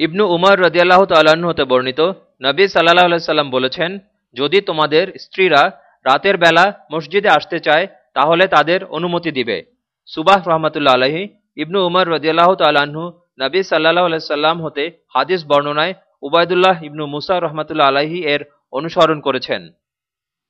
ইবনু উমর রদিয়াল্লাহ তাল্লাহ্ন হতে বর্ণিত, নবী সাল্লাহ আলাইসাল্লাম বলেছেন, যদি তোমাদের স্ত্রীরা রাতের বেলা মসজিদে আসতে চায়, তাহলে তাদের অনুমতি দিবে। সুবাহ রহমতুল্লা আলহি ইবনু উমর রদিয়াল্লাহ তাল্লাহ্ন নবী সাল্লাহ আলাইসাল্লাম হতে হাদিস বর্ণনায় উবায়দুল্লাহ ইবনু মুসা রহমতুল্লা আলাহি এর অনুসরণ করেছেন।